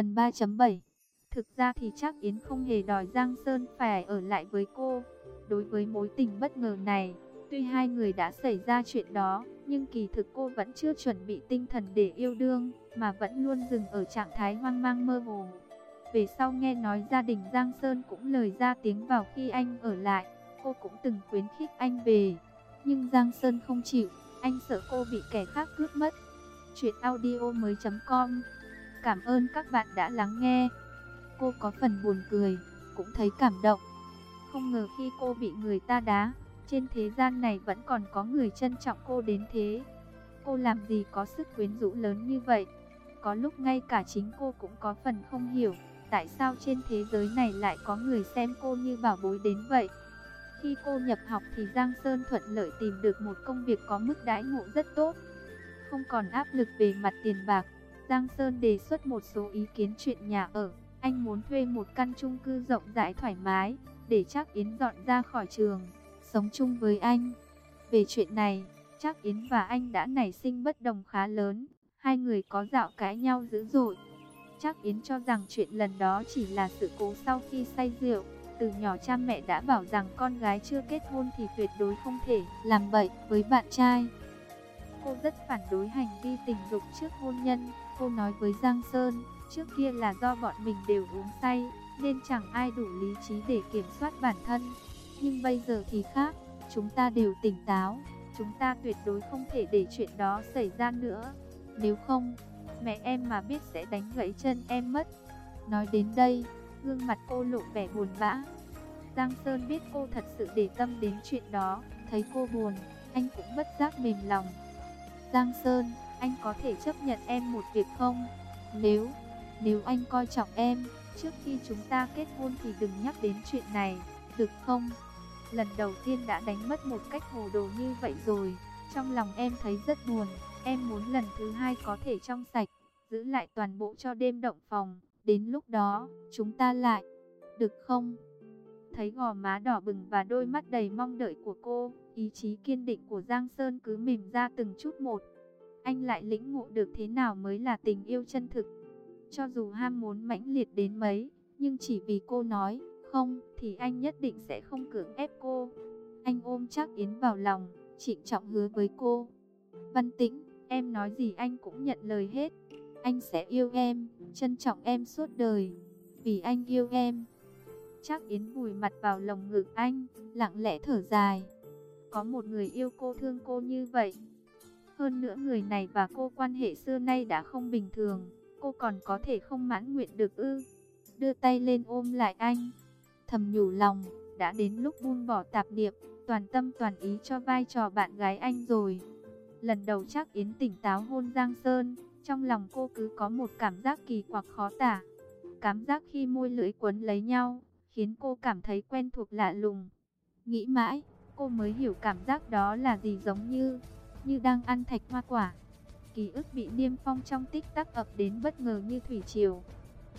Phần 3.7 Thực ra thì chắc Yến không hề đòi Giang Sơn phải ở lại với cô. Đối với mối tình bất ngờ này, tuy hai người đã xảy ra chuyện đó, nhưng kỳ thực cô vẫn chưa chuẩn bị tinh thần để yêu đương, mà vẫn luôn dừng ở trạng thái hoang mang mơ hồ. Về sau nghe nói gia đình Giang Sơn cũng lời ra tiếng vào khi anh ở lại, cô cũng từng khuyến khích anh về. Nhưng Giang Sơn không chịu, anh sợ cô bị kẻ khác cướp mất. Chuyện audio mới.com Cảm ơn các bạn đã lắng nghe. Cô có phần buồn cười, cũng thấy cảm động. Không ngờ khi cô bị người ta đá, trên thế gian này vẫn còn có người trân trọng cô đến thế. Cô làm gì có sức quyến rũ lớn như vậy? Có lúc ngay cả chính cô cũng có phần không hiểu, tại sao trên thế giới này lại có người xem cô như bảo bối đến vậy. Khi cô nhập học thì Giang Sơn thuận lợi tìm được một công việc có mức đãi ngộ rất tốt. Không còn áp lực về mặt tiền bạc, Giang Sơn đề xuất một số ý kiến chuyện nhà ở. Anh muốn thuê một căn chung cư rộng rãi thoải mái, để chắc Yến dọn ra khỏi trường, sống chung với anh. Về chuyện này, chắc Yến và anh đã nảy sinh bất đồng khá lớn, hai người có dạo cãi nhau dữ dội. Chắc Yến cho rằng chuyện lần đó chỉ là sự cố sau khi say rượu. Từ nhỏ cha mẹ đã bảo rằng con gái chưa kết hôn thì tuyệt đối không thể làm bậy với bạn trai. Cô rất phản đối hành vi tình dục trước hôn nhân. Cô nói với Giang Sơn, trước kia là do bọn mình đều uống say, nên chẳng ai đủ lý trí để kiểm soát bản thân. Nhưng bây giờ thì khác, chúng ta đều tỉnh táo, chúng ta tuyệt đối không thể để chuyện đó xảy ra nữa. Nếu không, mẹ em mà biết sẽ đánh gãy chân em mất. Nói đến đây, gương mặt cô lộ vẻ buồn bã. Giang Sơn biết cô thật sự để tâm đến chuyện đó, thấy cô buồn, anh cũng bất giác mềm lòng. Giang Sơn, anh có thể chấp nhận em một việc không? Nếu, nếu anh coi trọng em, trước khi chúng ta kết hôn thì đừng nhắc đến chuyện này, được không? Lần đầu tiên đã đánh mất một cách hồ đồ như vậy rồi, trong lòng em thấy rất buồn, em muốn lần thứ hai có thể trong sạch, giữ lại toàn bộ cho đêm động phòng, đến lúc đó, chúng ta lại, được không? Thấy gò má đỏ bừng và đôi mắt đầy mong đợi của cô, ý chí kiên định của Giang Sơn cứ mềm ra từng chút một. Anh lại lĩnh ngộ được thế nào mới là tình yêu chân thực. Cho dù ham muốn mãnh liệt đến mấy, nhưng chỉ vì cô nói không thì anh nhất định sẽ không cưỡng ép cô. Anh ôm chắc Yến vào lòng, trịnh trọng hứa với cô. Văn tĩnh, em nói gì anh cũng nhận lời hết. Anh sẽ yêu em, trân trọng em suốt đời. Vì anh yêu em. Chắc Yến vùi mặt vào lồng ngực anh, lặng lẽ thở dài. Có một người yêu cô thương cô như vậy. Hơn nữa người này và cô quan hệ xưa nay đã không bình thường. Cô còn có thể không mãn nguyện được ư. Đưa tay lên ôm lại anh. Thầm nhủ lòng, đã đến lúc buông bỏ tạp niệm, toàn tâm toàn ý cho vai trò bạn gái anh rồi. Lần đầu chắc Yến tỉnh táo hôn Giang Sơn, trong lòng cô cứ có một cảm giác kỳ quặc khó tả. Cảm giác khi môi lưỡi quấn lấy nhau, khiến cô cảm thấy quen thuộc lạ lùng. Nghĩ mãi, cô mới hiểu cảm giác đó là gì giống như, như đang ăn thạch hoa quả. Ký ức bị niêm phong trong tích tắc ập đến bất ngờ như thủy triều.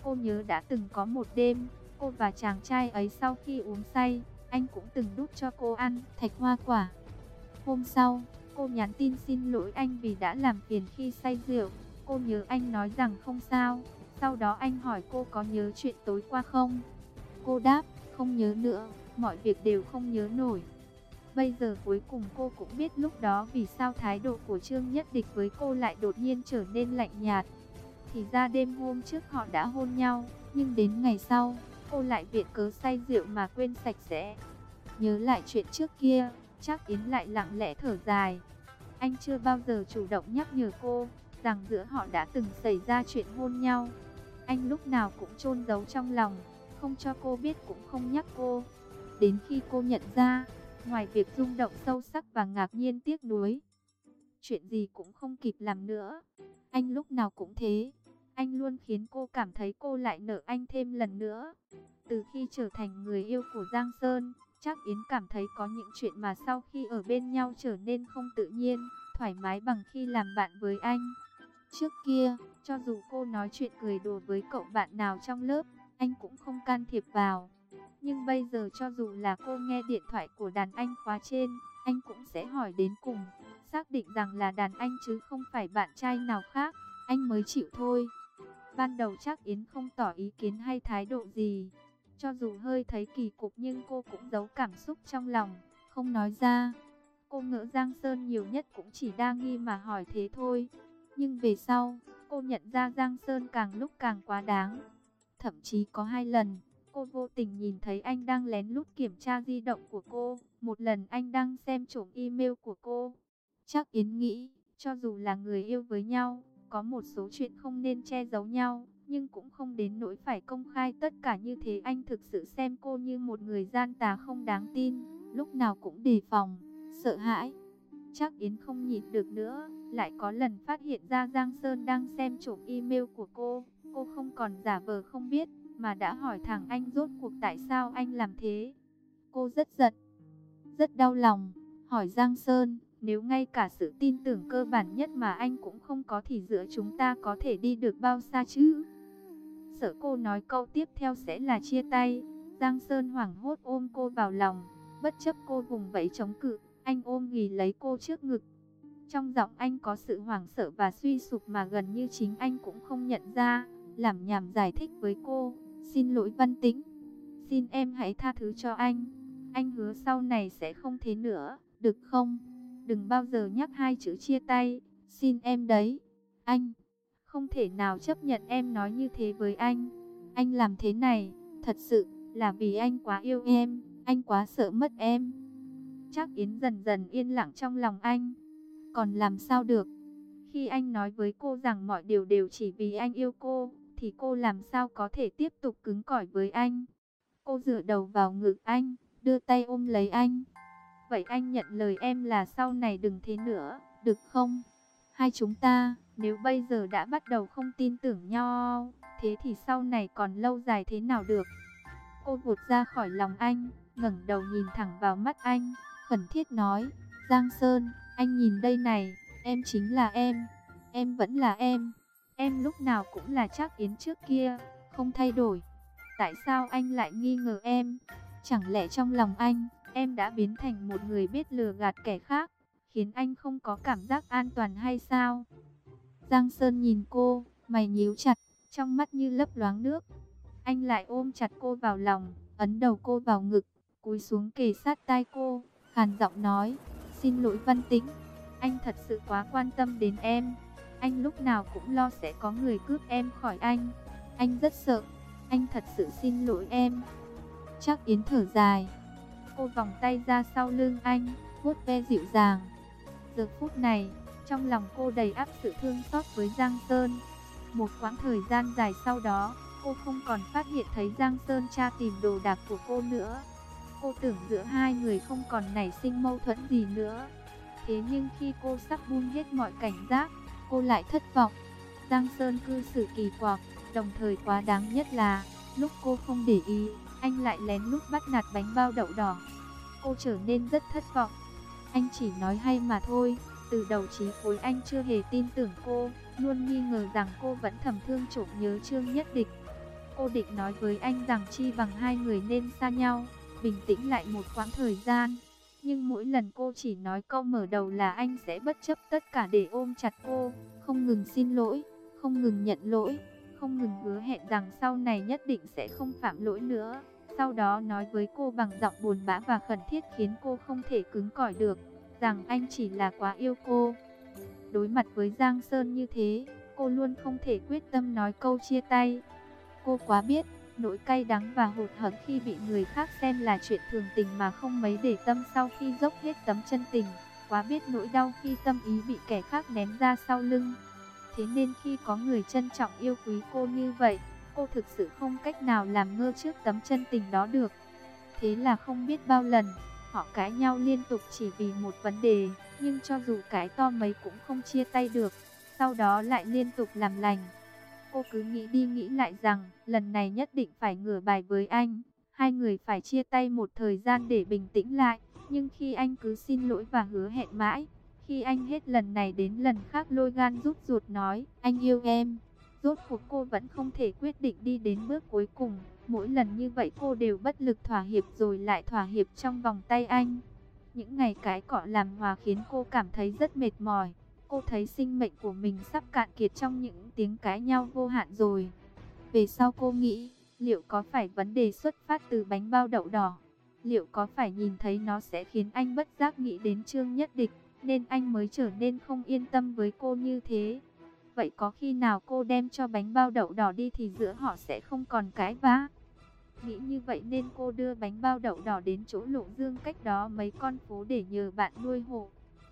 Cô nhớ đã từng có một đêm, cô và chàng trai ấy sau khi uống say, anh cũng từng đút cho cô ăn thạch hoa quả. Hôm sau, cô nhắn tin xin lỗi anh vì đã làm phiền khi say rượu. Cô nhớ anh nói rằng không sao. Sau đó anh hỏi cô có nhớ chuyện tối qua không? Cô đáp, không nhớ nữa, mọi việc đều không nhớ nổi. Bây giờ cuối cùng cô cũng biết lúc đó vì sao thái độ của Trương Nhất Địch với cô lại đột nhiên trở nên lạnh nhạt. Thì ra đêm hôm trước họ đã hôn nhau, nhưng đến ngày sau, cô lại viện cớ say rượu mà quên sạch sẽ. Nhớ lại chuyện trước kia, chắc Yến lại lặng lẽ thở dài. Anh chưa bao giờ chủ động nhắc nhở cô, rằng giữa họ đã từng xảy ra chuyện hôn nhau. Anh lúc nào cũng chôn giấu trong lòng, không cho cô biết cũng không nhắc cô. Đến khi cô nhận ra, ngoài việc rung động sâu sắc và ngạc nhiên tiếc nuối, chuyện gì cũng không kịp làm nữa. Anh lúc nào cũng thế, anh luôn khiến cô cảm thấy cô lại nợ anh thêm lần nữa. Từ khi trở thành người yêu của Giang Sơn, chắc Yến cảm thấy có những chuyện mà sau khi ở bên nhau trở nên không tự nhiên, thoải mái bằng khi làm bạn với anh. Trước kia, cho dù cô nói chuyện cười đùa với cậu bạn nào trong lớp, anh cũng không can thiệp vào. Nhưng bây giờ cho dù là cô nghe điện thoại của đàn anh khóa trên, anh cũng sẽ hỏi đến cùng, xác định rằng là đàn anh chứ không phải bạn trai nào khác, anh mới chịu thôi. Ban đầu chắc Yến không tỏ ý kiến hay thái độ gì. Cho dù hơi thấy kỳ cục nhưng cô cũng giấu cảm xúc trong lòng, không nói ra. Cô ngỡ Giang Sơn nhiều nhất cũng chỉ đa nghi mà hỏi thế thôi. Nhưng về sau, cô nhận ra Giang Sơn càng lúc càng quá đáng. Thậm chí có hai lần, cô vô tình nhìn thấy anh đang lén lút kiểm tra di động của cô. Một lần anh đang xem trộm email của cô. Chắc Yến nghĩ, cho dù là người yêu với nhau, có một số chuyện không nên che giấu nhau, nhưng cũng không đến nỗi phải công khai tất cả như thế. Anh thực sự xem cô như một người gian tà không đáng tin, lúc nào cũng đề phòng, sợ hãi. Chắc Yến không nhịn được nữa, lại có lần phát hiện ra Giang Sơn đang xem trộm email của cô. Cô không còn giả vờ không biết, mà đã hỏi thẳng anh rốt cuộc tại sao anh làm thế. Cô rất giận, rất đau lòng, hỏi Giang Sơn, nếu ngay cả sự tin tưởng cơ bản nhất mà anh cũng không có thì giữa chúng ta có thể đi được bao xa chứ? Sợ cô nói câu tiếp theo sẽ là chia tay. Giang Sơn hoảng hốt ôm cô vào lòng, bất chấp cô vùng vẫy chống cự, anh ôm ghì lấy cô trước ngực. Trong giọng anh có sự hoảng sợ và suy sụp mà gần như chính anh cũng không nhận ra, làm nhảm giải thích với cô, xin lỗi Văn Tĩnh, xin em hãy tha thứ cho anh, anh hứa sau này sẽ không thế nữa, được không? Đừng bao giờ nhắc hai chữ chia tay, xin em đấy. Anh, không thể nào chấp nhận em nói như thế với anh. Anh làm thế này, thật sự là vì anh quá yêu em, anh quá sợ mất em. Chắc Yến dần dần yên lặng trong lòng anh. Còn làm sao được? Khi anh nói với cô rằng mọi điều đều chỉ vì anh yêu cô, thì cô làm sao có thể tiếp tục cứng cỏi với anh? Cô dựa đầu vào ngực anh, đưa tay ôm lấy anh. Vậy anh nhận lời em là sau này đừng thế nữa, được không? Hai chúng ta, nếu bây giờ đã bắt đầu không tin tưởng nhau, thế thì sau này còn lâu dài thế nào được? Cô vụt ra khỏi lòng anh, ngẩng đầu nhìn thẳng vào mắt anh, khẩn thiết nói, Giang Sơn, anh nhìn đây này, em chính là em, em vẫn là em, em lúc nào cũng là chắc Yến trước kia, không thay đổi. Tại sao anh lại nghi ngờ em? Chẳng lẽ trong lòng anh, em đã biến thành một người biết lừa gạt kẻ khác, khiến anh không có cảm giác an toàn hay sao? Giang Sơn nhìn cô, mày nhíu chặt, trong mắt như lấp loáng nước. Anh lại ôm chặt cô vào lòng, ấn đầu cô vào ngực, cúi xuống kề sát tai cô, khàn giọng nói, xin lỗi Văn Tĩnh, anh thật sự quá quan tâm đến em. Anh lúc nào cũng lo sẽ có người cướp em khỏi anh. Anh rất sợ, anh thật sự xin lỗi em. Chắc Yến thở dài, Cô vòng tay ra sau lưng anh, vuốt ve dịu dàng. Giờ phút này, trong lòng cô đầy áp sự thương xót với Giang Sơn. Một quãng thời gian dài sau đó, cô không còn phát hiện thấy Giang Sơn tra tìm đồ đạc của cô nữa. Cô tưởng giữa hai người không còn nảy sinh mâu thuẫn gì nữa. Thế nhưng khi cô sắp buông hết mọi cảnh giác, cô lại thất vọng. Giang Sơn cư xử kỳ quặc, đồng thời quá đáng nhất là, lúc cô không để ý, anh lại lén lút bắt nạt bánh bao đậu đỏ. Cô trở nên rất thất vọng. Anh chỉ nói hay mà thôi, từ đầu chí cuối anh chưa hề tin tưởng cô, luôn nghi ngờ rằng cô vẫn thầm thương trộm nhớ Trương Nhất Địch. Cô định nói với anh rằng chi bằng hai người nên xa nhau, bình tĩnh lại một quãng thời gian. Nhưng mỗi lần cô chỉ nói câu mở đầu là anh sẽ bất chấp tất cả để ôm chặt cô, không ngừng xin lỗi, không ngừng nhận lỗi, không ngừng hứa hẹn rằng sau này nhất định sẽ không phạm lỗi nữa. Sau đó nói với cô bằng giọng buồn bã và khẩn thiết khiến cô không thể cứng cỏi được, rằng anh chỉ là quá yêu cô. Đối mặt với Giang Sơn như thế, cô luôn không thể quyết tâm nói câu chia tay. Cô quá biết, nỗi cay đắng và hụt hẫng khi bị người khác xem là chuyện thường tình mà không mấy để tâm sau khi dốc hết tấm chân tình. Quá biết nỗi đau khi tâm ý bị kẻ khác ném ra sau lưng. Thế nên khi có người trân trọng yêu quý cô như vậy, cô thực sự không cách nào làm ngơ trước tấm chân tình đó được. Thế là không biết bao lần, họ cãi nhau liên tục chỉ vì một vấn đề, nhưng cho dù cãi to mấy cũng không chia tay được, sau đó lại liên tục làm lành. Cô cứ nghĩ đi nghĩ lại rằng, lần này nhất định phải ngửa bài với anh, hai người phải chia tay một thời gian để bình tĩnh lại, nhưng khi anh cứ xin lỗi và hứa hẹn mãi, khi anh hết lần này đến lần khác lôi gan rút ruột nói, anh yêu em. Rốt cuộc cô vẫn không thể quyết định đi đến bước cuối cùng. Mỗi lần như vậy cô đều bất lực thỏa hiệp rồi lại thỏa hiệp trong vòng tay anh. Những ngày cái cọ làm hòa khiến cô cảm thấy rất mệt mỏi. Cô thấy sinh mệnh của mình sắp cạn kiệt trong những tiếng cãi nhau vô hạn rồi. Về sau cô nghĩ, liệu có phải vấn đề xuất phát từ bánh bao đậu đỏ? Liệu có phải nhìn thấy nó sẽ khiến anh bất giác nghĩ đến Trương Nhất Địch, nên anh mới trở nên không yên tâm với cô như thế? Vậy có khi nào cô đem cho bánh bao đậu đỏ đi thì giữa họ sẽ không còn cãi vã? Nghĩ như vậy nên cô đưa bánh bao đậu đỏ đến chỗ Lộ Dương cách đó mấy con phố để nhờ bạn nuôi hộ.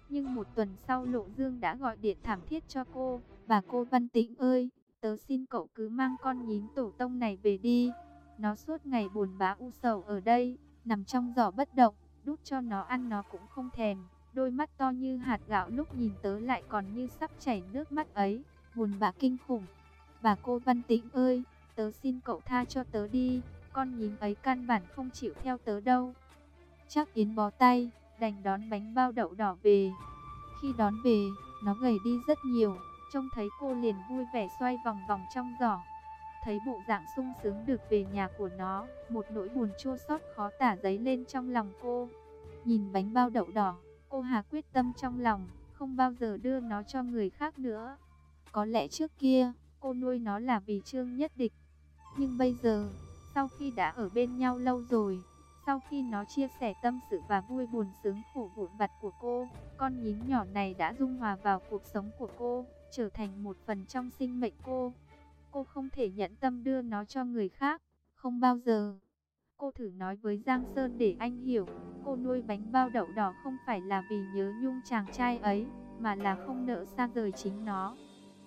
Nhưng một tuần sau Lộ Dương đã gọi điện thảm thiết cho cô. Bà cô Văn Tĩnh ơi, tớ xin cậu cứ mang con nhím tổ tông này về đi. Nó suốt ngày buồn bã u sầu ở đây, nằm trong giỏ bất động, đút cho nó ăn nó cũng không thèm. Đôi mắt to như hạt gạo lúc nhìn tớ lại còn như sắp chảy nước mắt ấy, buồn bã kinh khủng. Bà cô Văn Tĩnh ơi, tớ xin cậu tha cho tớ đi, con nhím ấy căn bản không chịu theo tớ đâu. Chắc Yến bó tay, đành đón bánh bao đậu đỏ về. Khi đón về, nó gầy đi rất nhiều, trông thấy cô liền vui vẻ xoay vòng vòng trong giỏ. Thấy bộ dạng sung sướng được về nhà của nó, một nỗi buồn chua xót khó tả giấy lên trong lòng cô. Nhìn bánh bao đậu đỏ, cô Hà quyết tâm trong lòng, không bao giờ đưa nó cho người khác nữa. Có lẽ trước kia, cô nuôi nó là vì Trương Nhất Địch. Nhưng bây giờ, sau khi đã ở bên nhau lâu rồi, sau khi nó chia sẻ tâm sự và vui buồn sướng khổ vụn vặt của cô, con nhím nhỏ này đã dung hòa vào cuộc sống của cô, trở thành một phần trong sinh mệnh cô. Cô không thể nhẫn tâm đưa nó cho người khác, không bao giờ. Cô thử nói với Giang Sơn để anh hiểu, cô nuôi bánh bao đậu đỏ không phải là vì nhớ nhung chàng trai ấy, mà là không nỡ xa rời chính nó.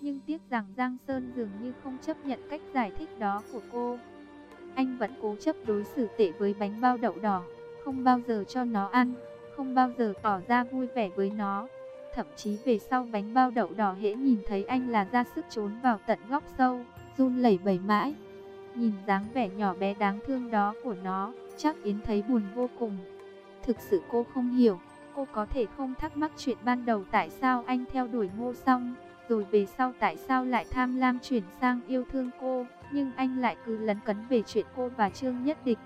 Nhưng tiếc rằng Giang Sơn dường như không chấp nhận cách giải thích đó của cô. Anh vẫn cố chấp đối xử tệ với bánh bao đậu đỏ, không bao giờ cho nó ăn, không bao giờ tỏ ra vui vẻ với nó. Thậm chí về sau bánh bao đậu đỏ hễ nhìn thấy anh là ra sức trốn vào tận góc sâu, run lẩy bẩy mãi. Nhìn dáng vẻ nhỏ bé đáng thương đó của nó, chắc Yến thấy buồn vô cùng. Thực sự cô không hiểu, cô có thể không thắc mắc chuyện ban đầu tại sao anh theo đuổi ngô xong, rồi về sau tại sao lại tham lam chuyển sang yêu thương cô, nhưng anh lại cứ lấn cấn về chuyện cô và Trương Nhất Địch.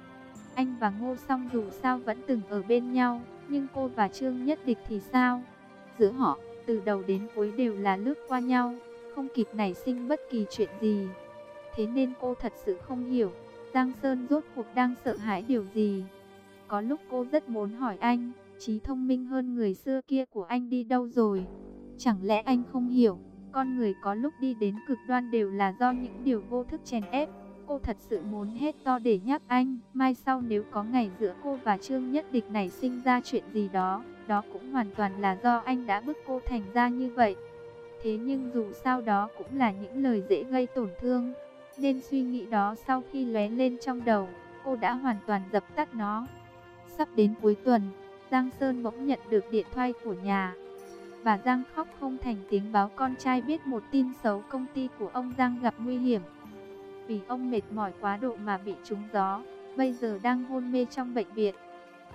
Anh và Ngô Song dù sao vẫn từng ở bên nhau, nhưng cô và Trương Nhất Địch thì sao? Giữa họ, từ đầu đến cuối đều là lướt qua nhau, không kịp nảy sinh bất kỳ chuyện gì. Thế nên cô thật sự không hiểu, Giang Sơn rốt cuộc đang sợ hãi điều gì. Có lúc cô rất muốn hỏi anh, trí thông minh hơn người xưa kia của anh đi đâu rồi? Chẳng lẽ anh không hiểu, con người có lúc đi đến cực đoan đều là do những điều vô thức chèn ép. Cô thật sự muốn hết to để nhắc anh, mai sau nếu có ngày giữa cô và Trương Nhất Địch này sinh ra chuyện gì đó, đó cũng hoàn toàn là do anh đã bức cô thành ra như vậy. Thế nhưng dù sao đó cũng là những lời dễ gây tổn thương, nên suy nghĩ đó sau khi lóe lên trong đầu, cô đã hoàn toàn dập tắt nó. Sắp đến cuối tuần, Giang Sơn bỗng nhận được điện thoại của nhà, Bà Giang khóc không thành tiếng báo con trai biết một tin xấu công ty của ông Giang gặp nguy hiểm. Vì ông mệt mỏi quá độ mà bị trúng gió, bây giờ đang hôn mê trong bệnh viện.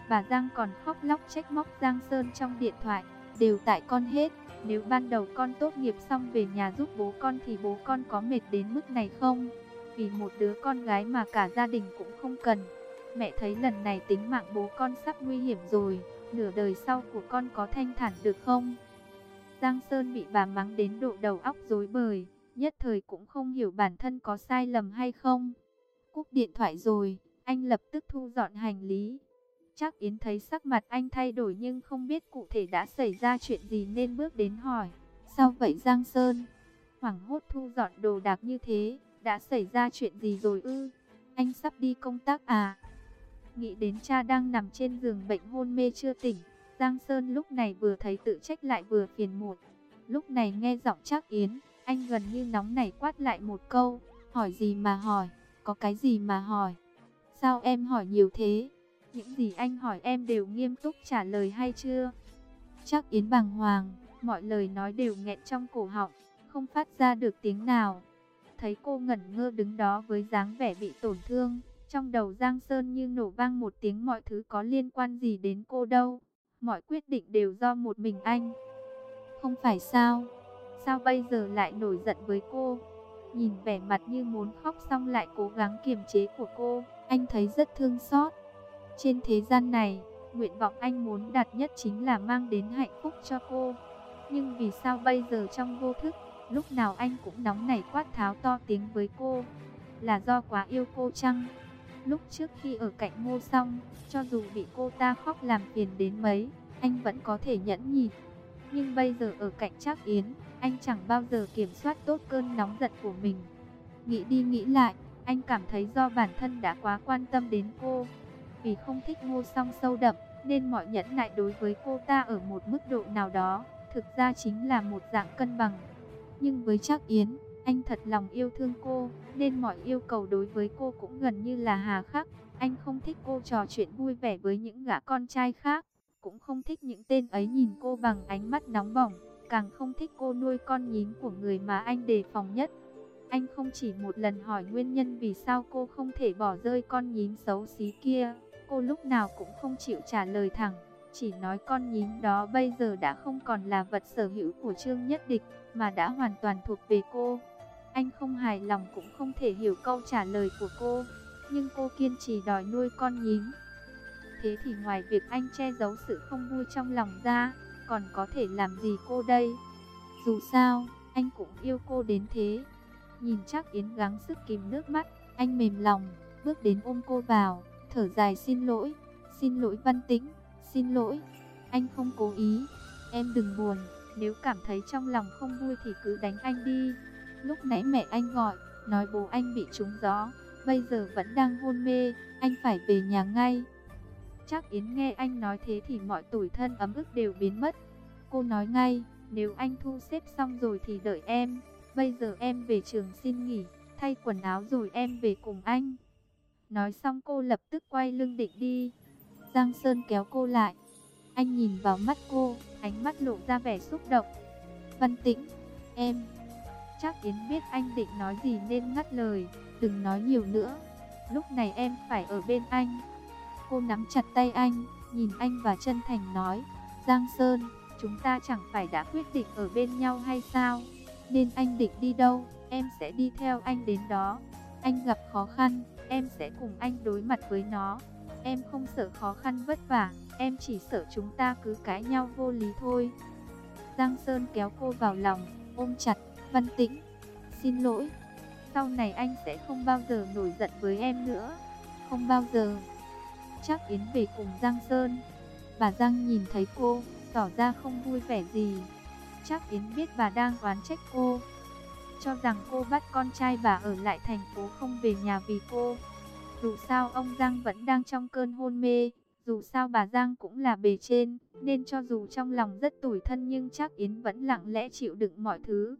Bà Giang còn khóc lóc trách móc Giang Sơn trong điện thoại, đều tại con hết. Nếu ban đầu con tốt nghiệp xong về nhà giúp bố con thì bố con có mệt đến mức này không? Vì một đứa con gái mà cả gia đình cũng không cần. Mẹ thấy lần này tính mạng bố con sắp nguy hiểm rồi, nửa đời sau của con có thanh thản được không? Giang Sơn bị bà mắng đến độ đầu óc rối bời, nhất thời cũng không hiểu bản thân có sai lầm hay không. Cúp điện thoại rồi, anh lập tức thu dọn hành lý. Chắc Yến thấy sắc mặt anh thay đổi nhưng không biết cụ thể đã xảy ra chuyện gì nên bước đến hỏi. Sao vậy Giang Sơn? Hoảng hốt thu dọn đồ đạc như thế, đã xảy ra chuyện gì rồi ư? Anh sắp đi công tác à? Nghĩ đến cha đang nằm trên giường bệnh hôn mê chưa tỉnh, Giang Sơn lúc này vừa thấy tự trách lại vừa phiền muộn. Lúc này nghe giọng Trác Yến, anh gần như nóng nảy quát lại một câu, hỏi gì mà hỏi, có cái gì mà hỏi. Sao em hỏi nhiều thế? Những gì anh hỏi em đều nghiêm túc trả lời hay chưa? Trác Yến bàng hoàng, mọi lời nói đều nghẹn trong cổ họng, không phát ra được tiếng nào. Thấy cô ngẩn ngơ đứng đó với dáng vẻ bị tổn thương, trong đầu Giang Sơn như nổ vang một tiếng mọi thứ có liên quan gì đến cô đâu mọi quyết định đều do một mình anh. Không phải sao? Sao bây giờ lại nổi giận với cô? Nhìn vẻ mặt như muốn khóc xong lại cố gắng kiềm chế của cô, anh thấy rất thương xót. Trên thế gian này, nguyện vọng anh muốn đạt nhất chính là mang đến hạnh phúc cho cô. Nhưng vì sao bây giờ trong vô thức, lúc nào anh cũng nóng nảy quát tháo to tiếng với cô? Là do quá yêu cô chăng? Lúc trước khi ở cạnh ngô song, cho dù bị cô ta khóc làm phiền đến mấy, anh vẫn có thể nhẫn nhịn. Nhưng bây giờ ở cạnh Trác Yến, anh chẳng bao giờ kiểm soát tốt cơn nóng giận của mình. Nghĩ đi nghĩ lại, anh cảm thấy do bản thân đã quá quan tâm đến cô. Vì không thích ngô song sâu đậm, nên mọi nhẫn nại đối với cô ta ở một mức độ nào đó, thực ra chính là một dạng cân bằng. Nhưng với Trác Yến, anh thật lòng yêu thương cô, nên mọi yêu cầu đối với cô cũng gần như là hà khắc. Anh không thích cô trò chuyện vui vẻ với những gã con trai khác, cũng không thích những tên ấy nhìn cô bằng ánh mắt nóng bỏng, càng không thích cô nuôi con nhím của người mà anh đề phòng nhất. Anh không chỉ một lần hỏi nguyên nhân vì sao cô không thể bỏ rơi con nhím xấu xí kia, cô lúc nào cũng không chịu trả lời thẳng, chỉ nói con nhím đó bây giờ đã không còn là vật sở hữu của Trương Nhất Địch, mà đã hoàn toàn thuộc về cô. Anh không hài lòng cũng không thể hiểu câu trả lời của cô, nhưng cô kiên trì đòi nuôi con nhím. Thế thì ngoài việc anh che giấu sự không vui trong lòng ra, còn có thể làm gì cô đây? Dù sao, anh cũng yêu cô đến thế. Nhìn chắc Yến gắng sức kìm nước mắt, anh mềm lòng, bước đến ôm cô vào, thở dài xin lỗi, xin lỗi Văn Tĩnh, xin lỗi, anh không cố ý, em đừng buồn, nếu cảm thấy trong lòng không vui thì cứ đánh anh đi. Lúc nãy mẹ anh gọi, nói bố anh bị trúng gió, bây giờ vẫn đang hôn mê, anh phải về nhà ngay. Chắc Yến nghe anh nói thế thì mọi tủi thân ấm ức đều biến mất. Cô nói ngay, nếu anh thu xếp xong rồi thì đợi em. Bây giờ em về trường xin nghỉ, thay quần áo rồi em về cùng anh. Nói xong cô lập tức quay lưng định đi. Giang Sơn kéo cô lại. Anh nhìn vào mắt cô, ánh mắt lộ ra vẻ xúc động. Văn tĩnh, em. Chắc Yến biết anh định nói gì nên ngắt lời, đừng nói nhiều nữa. Lúc này em phải ở bên anh. Cô nắm chặt tay anh, nhìn anh và chân thành nói, Giang Sơn, chúng ta chẳng phải đã quyết định ở bên nhau hay sao? Nên anh định đi đâu, em sẽ đi theo anh đến đó. Anh gặp khó khăn, em sẽ cùng anh đối mặt với nó. Em không sợ khó khăn vất vả, em chỉ sợ chúng ta cứ cãi nhau vô lý thôi. Giang Sơn kéo cô vào lòng, ôm chặt, văn tĩnh. Xin lỗi, sau này anh sẽ không bao giờ nổi giận với em nữa. Không bao giờ. Chắc Yến về cùng Giang Sơn. Bà Giang nhìn thấy cô, tỏ ra không vui vẻ gì. Chắc Yến biết bà đang oán trách cô. Cho rằng cô bắt con trai bà ở lại thành phố không về nhà vì cô. Dù sao ông Giang vẫn đang trong cơn hôn mê. Dù sao bà Giang cũng là bề trên, nên cho dù trong lòng rất tủi thân nhưng chắc Yến vẫn lặng lẽ chịu đựng mọi thứ.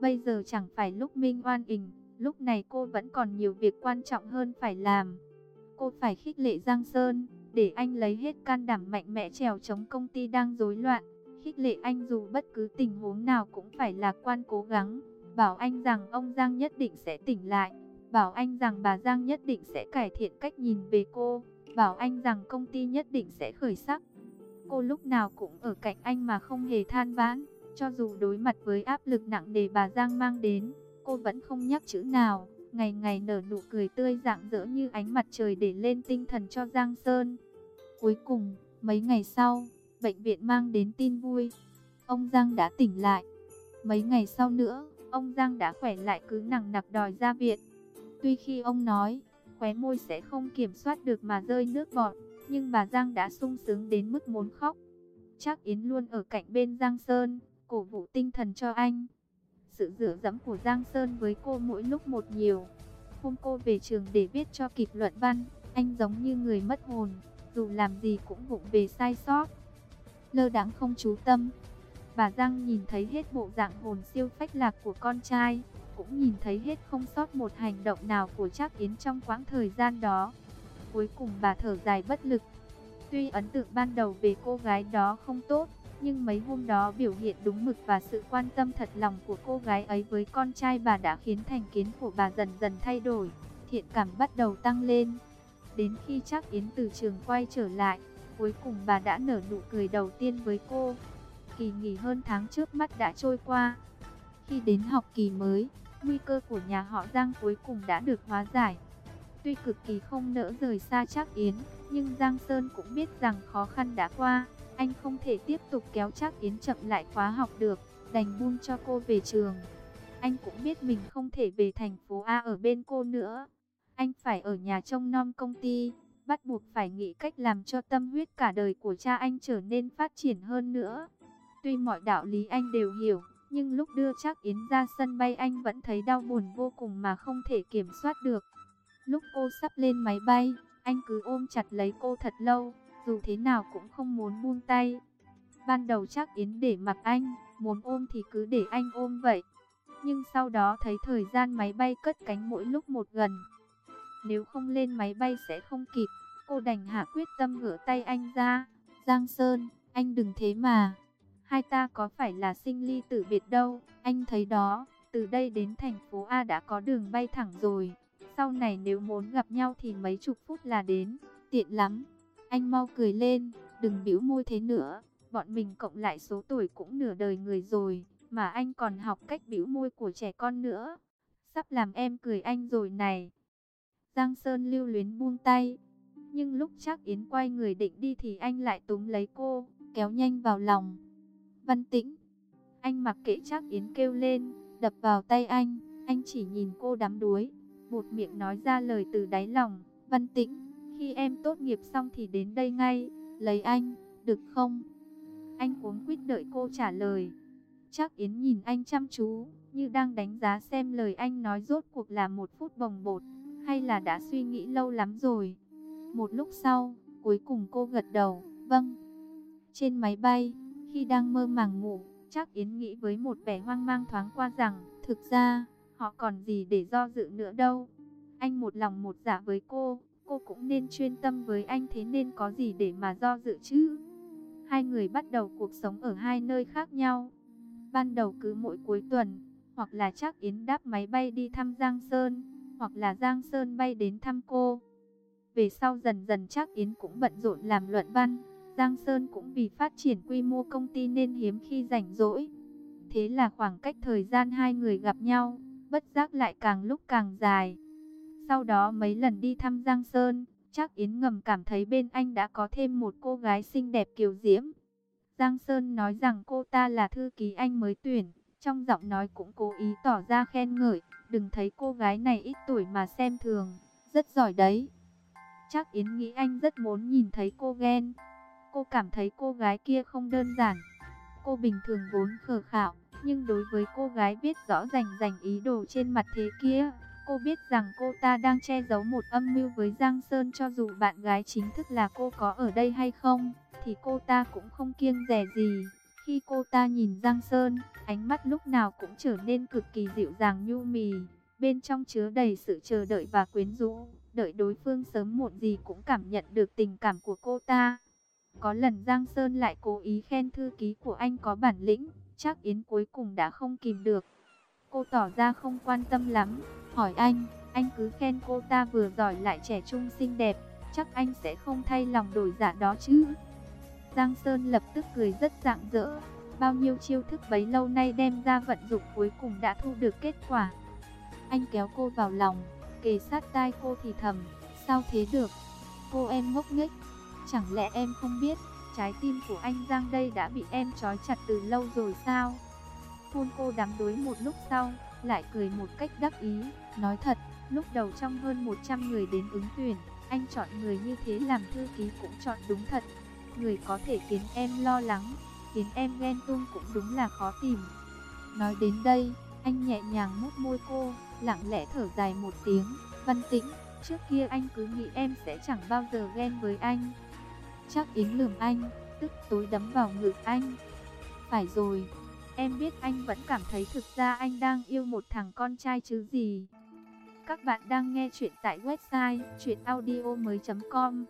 Bây giờ chẳng phải lúc Minh oan ình, lúc này cô vẫn còn nhiều việc quan trọng hơn phải làm. Cô phải khích lệ Giang Sơn, để anh lấy hết can đảm mạnh mẽ trèo chống công ty đang rối loạn. Khích lệ anh dù bất cứ tình huống nào cũng phải lạc quan cố gắng. Bảo anh rằng ông Giang nhất định sẽ tỉnh lại. Bảo anh rằng bà Giang nhất định sẽ cải thiện cách nhìn về cô. Bảo anh rằng công ty nhất định sẽ khởi sắc. Cô lúc nào cũng ở cạnh anh mà không hề than vãn. Cho dù đối mặt với áp lực nặng nề bà Giang mang đến, cô vẫn không nhắc chữ nào ngày ngày nở nụ cười tươi rạng rỡ như ánh mặt trời để lên tinh thần cho Giang Sơn. Cuối cùng, mấy ngày sau, bệnh viện mang đến tin vui. Ông Giang đã tỉnh lại. Mấy ngày sau nữa, ông Giang đã khỏe lại cứ nặng nặc đòi ra viện. Tuy khi ông nói, khóe môi sẽ không kiểm soát được mà rơi nước bọt, nhưng bà Giang đã sung sướng đến mức muốn khóc. Chắc Yến luôn ở cạnh bên Giang Sơn, cổ vũ tinh thần cho anh. Sự dựa dẫm của Giang Sơn với cô mỗi lúc một nhiều. Hôm cô về trường để viết cho kịp luận văn, anh giống như người mất hồn, dù làm gì cũng vụng về sai sót. Lơ đáng không chú tâm. Bà Giang nhìn thấy hết bộ dạng hồn siêu phách lạc của con trai, cũng nhìn thấy hết không sót một hành động nào của Trác Yến trong quãng thời gian đó. Cuối cùng bà thở dài bất lực. Tuy ấn tượng ban đầu về cô gái đó không tốt, nhưng mấy hôm đó biểu hiện đúng mực và sự quan tâm thật lòng của cô gái ấy với con trai bà đã khiến thành kiến của bà dần dần thay đổi, thiện cảm bắt đầu tăng lên. Đến khi chắc Yến từ trường quay trở lại, cuối cùng bà đã nở nụ cười đầu tiên với cô. Kỳ nghỉ hơn tháng trước mắt đã trôi qua. Khi đến học kỳ mới, nguy cơ của nhà họ Giang cuối cùng đã được hóa giải. Tuy cực kỳ không nỡ rời xa Trác Yến, nhưng Giang Sơn cũng biết rằng khó khăn đã qua Anh không thể tiếp tục kéo Trác Yến chậm lại khóa học được, đành buông cho cô về trường. Anh cũng biết mình không thể về thành phố A ở bên cô nữa. Anh phải ở nhà trông nom công ty, bắt buộc phải nghĩ cách làm cho tâm huyết cả đời của cha anh trở nên phát triển hơn nữa. Tuy mọi đạo lý anh đều hiểu, nhưng lúc đưa Trác Yến ra sân bay anh vẫn thấy đau buồn vô cùng mà không thể kiểm soát được. Lúc cô sắp lên máy bay, anh cứ ôm chặt lấy cô thật lâu, dù thế nào cũng không muốn buông tay. Ban đầu chắc Yến để mặc anh, muốn ôm thì cứ để anh ôm vậy. Nhưng sau đó thấy thời gian máy bay cất cánh mỗi lúc một gần. Nếu không lên máy bay sẽ không kịp, cô đành hạ quyết tâm gỡ tay anh ra. Giang Sơn, anh đừng thế mà. Hai ta có phải là sinh ly tử biệt đâu, anh thấy đó, từ đây đến thành phố A đã có đường bay thẳng rồi. Sau này nếu muốn gặp nhau thì mấy chục phút là đến, tiện lắm. Anh mau cười lên, đừng bĩu môi thế nữa, bọn mình cộng lại số tuổi cũng nửa đời người rồi, mà anh còn học cách bĩu môi của trẻ con nữa. Sắp làm em cười anh rồi này. Giang Sơn lưu luyến buông tay, nhưng lúc chắc Yến quay người định đi thì anh lại túm lấy cô, kéo nhanh vào lòng. Văn Tĩnh, anh mặc kệ chắc Yến kêu lên, đập vào tay anh, anh chỉ nhìn cô đắm đuối, một miệng nói ra lời từ đáy lòng, Văn Tĩnh, khi em tốt nghiệp xong thì đến đây ngay, lấy anh, được không? Anh cuống quýt đợi cô trả lời. Chắc Yến nhìn anh chăm chú, như đang đánh giá xem lời anh nói rốt cuộc là một phút bồng bột, hay là đã suy nghĩ lâu lắm rồi. Một lúc sau, cuối cùng cô gật đầu, vâng. Trên máy bay, khi đang mơ màng ngủ, chắc Yến nghĩ với một vẻ hoang mang thoáng qua rằng, thực ra, họ còn gì để do dự nữa đâu. Anh một lòng một dạ với cô, cô cũng nên chuyên tâm với anh thế nên có gì để mà do dự chứ. Hai người bắt đầu cuộc sống ở hai nơi khác nhau. Ban đầu cứ mỗi cuối tuần, hoặc là chắc Yến đáp máy bay đi thăm Giang Sơn, hoặc là Giang Sơn bay đến thăm cô. Về sau dần dần chắc Yến cũng bận rộn làm luận văn, Giang Sơn cũng vì phát triển quy mô công ty nên hiếm khi rảnh rỗi. Thế là khoảng cách thời gian hai người gặp nhau, bất giác lại càng lúc càng dài. Sau đó mấy lần đi thăm Giang Sơn, chắc Yến ngầm cảm thấy bên anh đã có thêm một cô gái xinh đẹp kiều diễm. Giang Sơn nói rằng cô ta là thư ký anh mới tuyển, trong giọng nói cũng cố ý tỏ ra khen ngợi, đừng thấy cô gái này ít tuổi mà xem thường, rất giỏi đấy. Chắc Yến nghĩ anh rất muốn nhìn thấy cô ghen. Cô cảm thấy cô gái kia không đơn giản. Cô bình thường vốn khờ khạo, nhưng đối với cô gái biết rõ rành rành ý đồ trên mặt thế kia, cô biết rằng cô ta đang che giấu một âm mưu với Giang Sơn cho dù bạn gái chính thức là cô có ở đây hay không, thì cô ta cũng không kiêng rẻ gì. Khi cô ta nhìn Giang Sơn, ánh mắt lúc nào cũng trở nên cực kỳ dịu dàng nhu mì, bên trong chứa đầy sự chờ đợi và quyến rũ đợi đối phương sớm muộn gì cũng cảm nhận được tình cảm của cô ta. Có lần Giang Sơn lại cố ý khen thư ký của anh có bản lĩnh, chắc Yến cuối cùng đã không kìm được. Cô tỏ ra không quan tâm lắm, hỏi anh, anh cứ khen cô ta vừa giỏi lại trẻ trung xinh đẹp, chắc anh sẽ không thay lòng đổi dạ đó chứ. Giang Sơn lập tức cười rất rạng rỡ, bao nhiêu chiêu thức bấy lâu nay đem ra vận dụng cuối cùng đã thu được kết quả. Anh kéo cô vào lòng, kề sát tai cô thì thầm, sao thế được? Cô em ngốc nghếch, chẳng lẽ em không biết, trái tim của anh Giang đây đã bị em trói chặt từ lâu rồi sao? Hôn cô đắm đối một lúc sau, lại cười một cách đắc ý, nói thật, lúc đầu trong hơn 100 người đến ứng tuyển, anh chọn người như thế làm thư ký cũng chọn đúng thật. Người có thể khiến em lo lắng, khiến em ghen tuông cũng đúng là khó tìm. Nói đến đây, anh nhẹ nhàng mút môi cô, lặng lẽ thở dài một tiếng, văn tĩnh, trước kia anh cứ nghĩ em sẽ chẳng bao giờ ghen với anh. Chắc Yến lườm anh, tức tối đấm vào ngực anh. Phải rồi, em biết anh vẫn cảm thấy thực ra anh đang yêu một thằng con trai chứ gì. Các bạn đang nghe chuyện tại website chuyenaudio.com